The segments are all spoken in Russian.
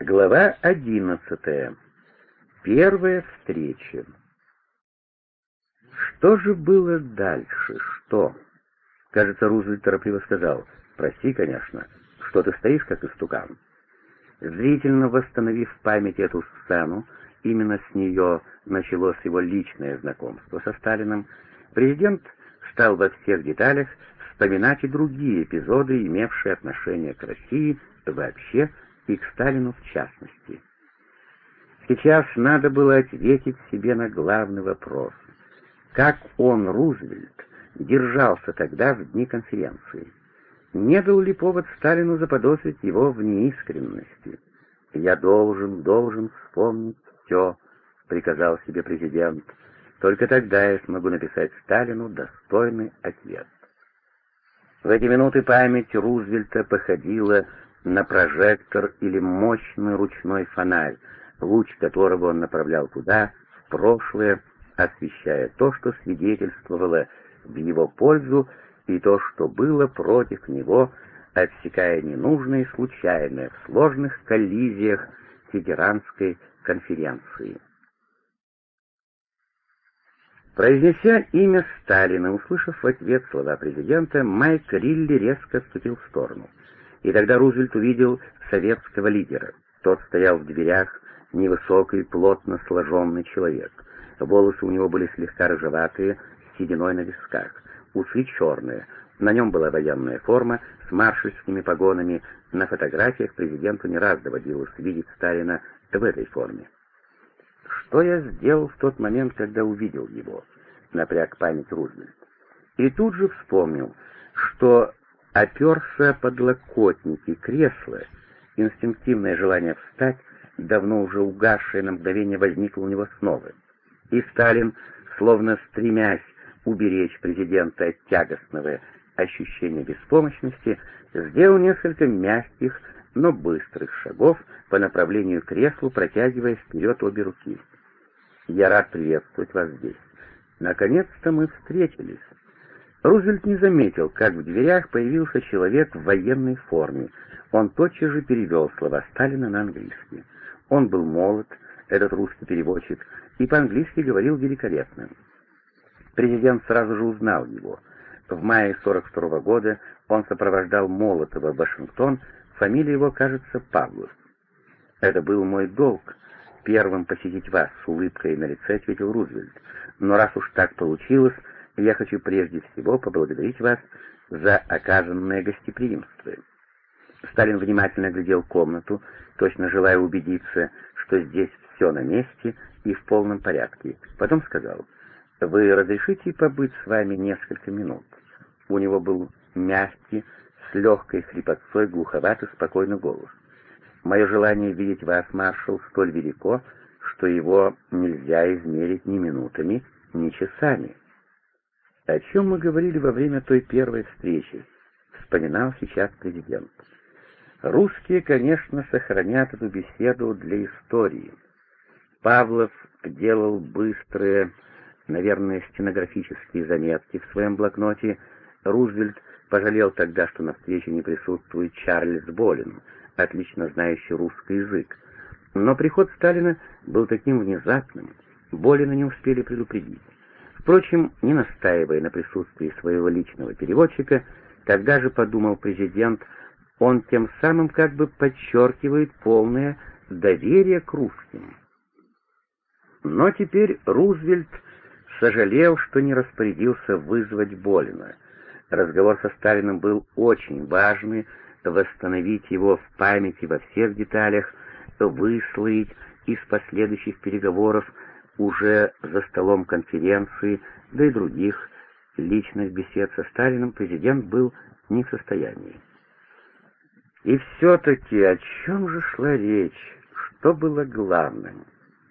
Глава одиннадцатая. Первая встреча. Что же было дальше? Что? Кажется, Рузвельт торопливо сказал. Прости, конечно, что ты стоишь как истукан. Зрительно восстановив в памяти эту сцену, именно с нее началось его личное знакомство со Сталиным, президент стал во всех деталях вспоминать и другие эпизоды, имевшие отношение к России вообще и к Сталину в частности. Сейчас надо было ответить себе на главный вопрос. Как он, Рузвельт, держался тогда в дни конференции? Не дал ли повод Сталину заподозрить его в неискренности? «Я должен, должен вспомнить все», — приказал себе президент. «Только тогда я смогу написать Сталину достойный ответ». В эти минуты память Рузвельта походила на прожектор или мощный ручной фонарь, луч которого он направлял туда, в прошлое, освещая то, что свидетельствовало в его пользу, и то, что было против него, отсекая ненужное и случайное в сложных коллизиях Тегеранской конференции. Произнеся имя Сталина, услышав в ответ слова президента, Майк Рилли резко отступил в сторону — и тогда Рузвельт увидел советского лидера. Тот стоял в дверях, невысокий, плотно сложенный человек. Волосы у него были слегка рыжеватые, с сединой на висках, усы черные. На нем была военная форма с маршальскими погонами. На фотографиях президенту не раз доводилось видеть Сталина в этой форме. Что я сделал в тот момент, когда увидел его? Напряг память Рузвельт. И тут же вспомнил, что оперся подлокотники кресла, инстинктивное желание встать, давно уже угасшее на мгновение, возникло у него снова. И Сталин, словно стремясь уберечь президента от тягостного ощущения беспомощности, сделал несколько мягких, но быстрых шагов по направлению к креслу, протягивая вперед обе руки. «Я рад приветствовать вас здесь. Наконец-то мы встретились». Рузвельт не заметил, как в дверях появился человек в военной форме. Он тотчас же перевел слова Сталина на английский. Он был молод, этот русский переводчик, и по-английски говорил великолепно. Президент сразу же узнал его. В мае 42 -го года он сопровождал Молотова в Вашингтон, фамилия его, кажется, Павлов. «Это был мой долг, первым посетить вас», — с улыбкой на лице ответил Рузвельт. «Но раз уж так получилось, я хочу прежде всего поблагодарить вас за оказанное гостеприимство». Сталин внимательно глядел комнату, точно желая убедиться, что здесь все на месте и в полном порядке. Потом сказал, «Вы разрешите побыть с вами несколько минут?» У него был мягкий, с легкой хрипотцой, глуховатый, спокойный голос. «Мое желание видеть вас, маршал, столь велико, что его нельзя измерить ни минутами, ни часами». О чем мы говорили во время той первой встречи, вспоминал сейчас президент. Русские, конечно, сохранят эту беседу для истории. Павлов делал быстрые, наверное, стенографические заметки в своем блокноте. Рузвельт пожалел тогда, что на встрече не присутствует Чарльз Болин, отлично знающий русский язык. Но приход Сталина был таким внезапным, Болина не успели предупредить. Впрочем, не настаивая на присутствии своего личного переводчика, когда же подумал президент, он тем самым как бы подчеркивает полное доверие к русским. Но теперь Рузвельт сожалел, что не распорядился вызвать Болина. Разговор со Сталиным был очень важный, восстановить его в памяти во всех деталях, выслоить из последующих переговоров уже за столом конференции, да и других личных бесед со Сталиным президент был не в состоянии. И все-таки о чем же шла речь, что было главным?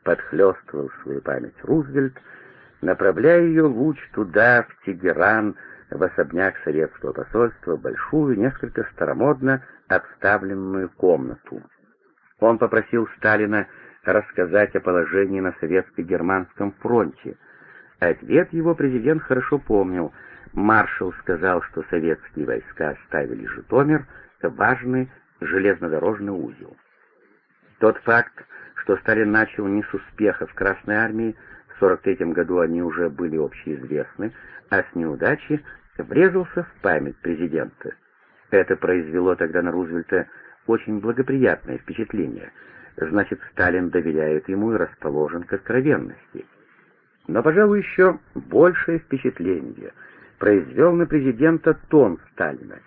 Подхлестывал свою память Рузвельт, направляя ее луч туда, в Тегеран, в особняк советского посольства, большую, несколько старомодно обставленную комнату. Он попросил Сталина рассказать о положении на советско-германском фронте. Ответ его президент хорошо помнил. Маршал сказал, что советские войска оставили Житомир, важный железнодорожный узел. Тот факт, что Сталин начал не с успеха в Красной армии, в 43 году они уже были общеизвестны, а с неудачи врезался в память президента. Это произвело тогда на Рузвельта очень благоприятное впечатление. Значит, Сталин доверяет ему и расположен к откровенности. Но, пожалуй, еще большее впечатление произвел на президента тон Сталина.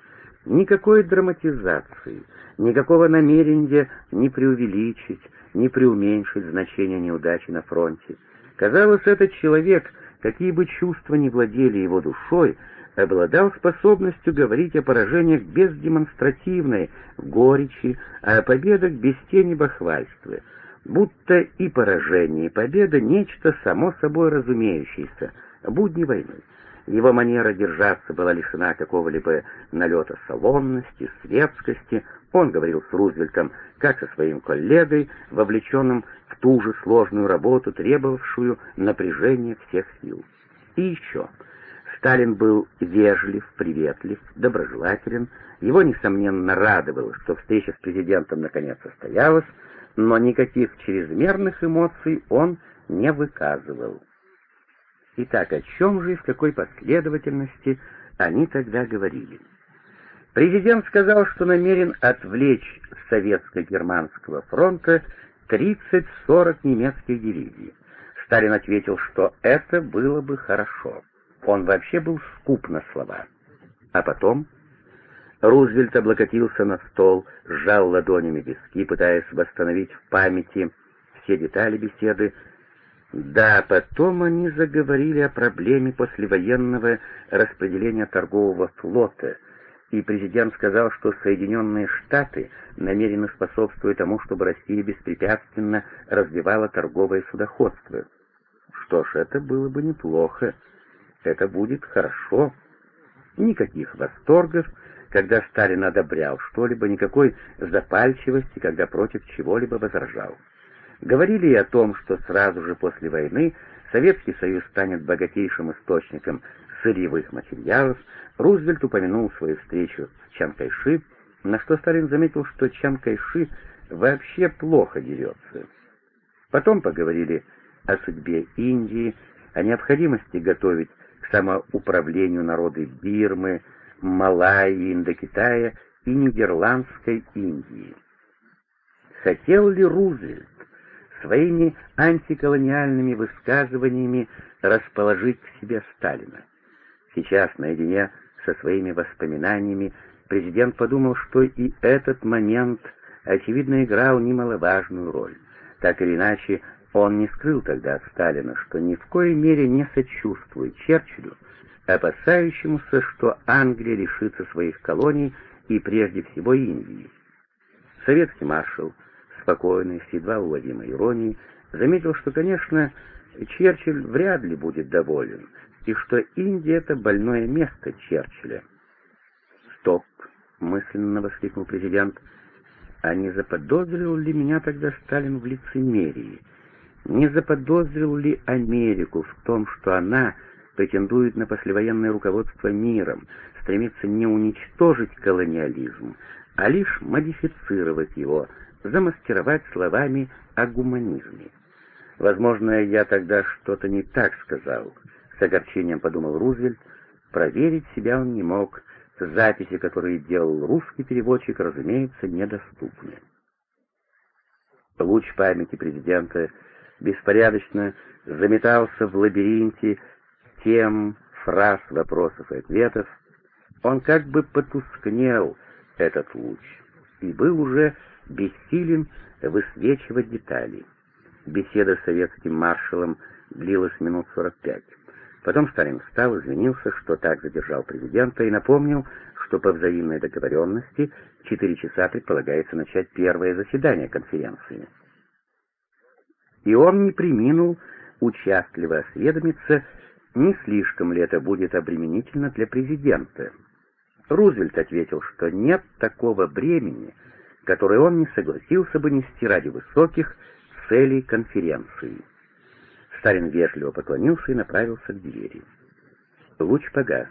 Никакой драматизации, никакого намерения не преувеличить, не преуменьшить значение неудачи на фронте. Казалось, этот человек, какие бы чувства ни владели его душой, обладал способностью говорить о поражениях без демонстративной горечи, а о победах без тени бахвальства, будто и поражение, и победа — нечто само собой разумеющееся, будни войны. Его манера держаться была лишена какого-либо налета салонности, светскости. Он говорил с Рузвельтом, как со своим коллегой, вовлеченным в ту же сложную работу, требовавшую напряжения всех сил. И еще. Сталин был вежлив, приветлив, доброжелателен. Его, несомненно, радовало, что встреча с президентом наконец состоялась, но никаких чрезмерных эмоций он не выказывал. Итак, о чем же и в какой последовательности они тогда говорили? Президент сказал, что намерен отвлечь советско-германского фронта 30-40 немецких дивизий. Сталин ответил, что это было бы хорошо. Он вообще был скуп на слова. А потом Рузвельт облокотился на стол, сжал ладонями виски, пытаясь восстановить в памяти все детали беседы да, потом они заговорили о проблеме послевоенного распределения торгового флота, и президент сказал, что Соединенные Штаты намерены способствовать тому, чтобы Россия беспрепятственно развивала торговое судоходство. Что ж, это было бы неплохо. Это будет хорошо. Никаких восторгов, когда Сталин одобрял что-либо, никакой запальчивости, когда против чего-либо возражал. Говорили и о том, что сразу же после войны Советский Союз станет богатейшим источником сырьевых материалов, Рузвельт упомянул свою встречу с Чан Кайши, на что Сталин заметил, что Чан Кайши вообще плохо дерется. Потом поговорили о судьбе Индии, о необходимости готовить самоуправлению народы Бирмы, Малайи, Индокитая и Нидерландской Индии. Хотел ли Рузвельт своими антиколониальными высказываниями расположить к себе Сталина. Сейчас, наедине со своими воспоминаниями, президент подумал, что и этот момент, очевидно, играл немаловажную роль. Так или иначе, он не скрыл тогда от Сталина, что ни в коей мере не сочувствует Черчиллю, опасающемуся, что Англия лишится своих колоний и прежде всего Индии. Советский маршал спокойный, с едва уловимой иронией, заметил, что, конечно, Черчилль вряд ли будет доволен, и что Индия — это больное место Черчилля. «Стоп!» — мысленно воскликнул президент. «А не заподозрил ли меня тогда Сталин в лицемерии? Не заподозрил ли Америку в том, что она претендует на послевоенное руководство миром, стремится не уничтожить колониализм, а лишь модифицировать его, замаскировать словами о гуманизме. Возможно, я тогда что-то не так сказал, с огорчением подумал Рузвельт. Проверить себя он не мог, записи, которые делал русский переводчик, разумеется, недоступны. Луч памяти президента беспорядочно заметался в лабиринте тем, фраз, вопросов и ответов. Он как бы потускнел, этот луч, и был уже бессилен высвечивать детали. Беседа с советским маршалом длилась минут сорок пять. Потом Сталин встал, извинился, что так задержал президента, и напомнил, что по взаимной договоренности четыре часа предполагается начать первое заседание конференции. И он не приминул участливо осведомиться, не слишком ли это будет обременительно для президента. Рузвельт ответил, что нет такого бремени, который он не согласился бы нести ради высоких целей конференции. Сталин вежливо поклонился и направился к двери. Луч погас.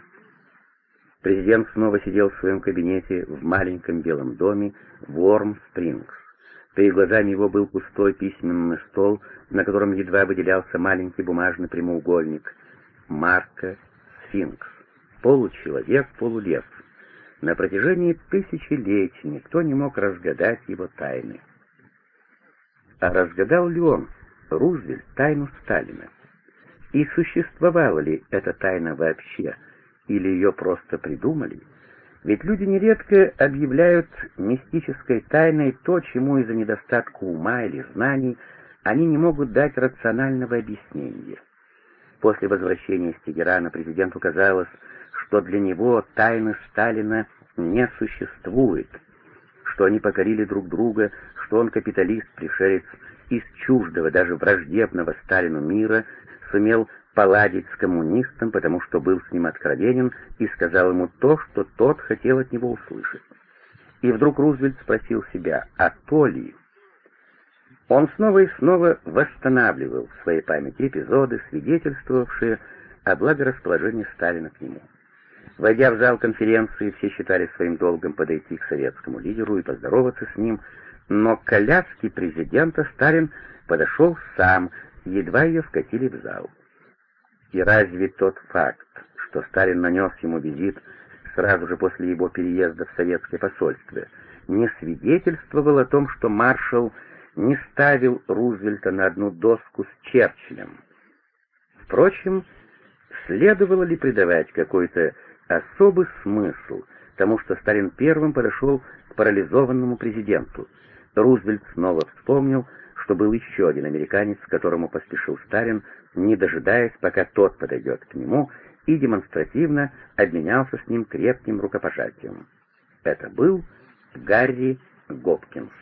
Президент снова сидел в своем кабинете в маленьком белом доме в Уорм-Спрингс. Перед глазами его был пустой письменный стол, на котором едва выделялся маленький бумажный прямоугольник. Марка Сфинкс. Получеловек, полулев. На протяжении тысячелетий никто не мог разгадать его тайны. А разгадал ли он, Рузвельт, тайну Сталина? И существовала ли эта тайна вообще, или ее просто придумали? Ведь люди нередко объявляют мистической тайной то, чему из-за недостатка ума или знаний они не могут дать рационального объяснения. После возвращения из Тегерана президенту казалось, что для него тайны Сталина не существует, что они покорили друг друга, что он капиталист, пришелец из чуждого, даже враждебного Сталину мира, сумел поладить с коммунистом, потому что был с ним откровенен и сказал ему то, что тот хотел от него услышать. И вдруг Рузвельт спросил себя, а то ли? Он снова и снова восстанавливал в своей памяти эпизоды, свидетельствовавшие о благорасположении Сталина к нему. Войдя в зал конференции, все считали своим долгом подойти к советскому лидеру и поздороваться с ним, но к коляске президента Сталин подошел сам, едва ее вкатили в зал. И разве тот факт, что Сталин нанес ему визит сразу же после его переезда в советское посольство, не свидетельствовал о том, что маршал не ставил Рузвельта на одну доску с Черчиллем. Впрочем, следовало ли придавать какой-то особый смысл тому, что Сталин первым подошел к парализованному президенту? Рузвельт снова вспомнил, что был еще один американец, которому поспешил Сталин, не дожидаясь, пока тот подойдет к нему, и демонстративно обменялся с ним крепким рукопожатием. Это был Гарри Гопкинс.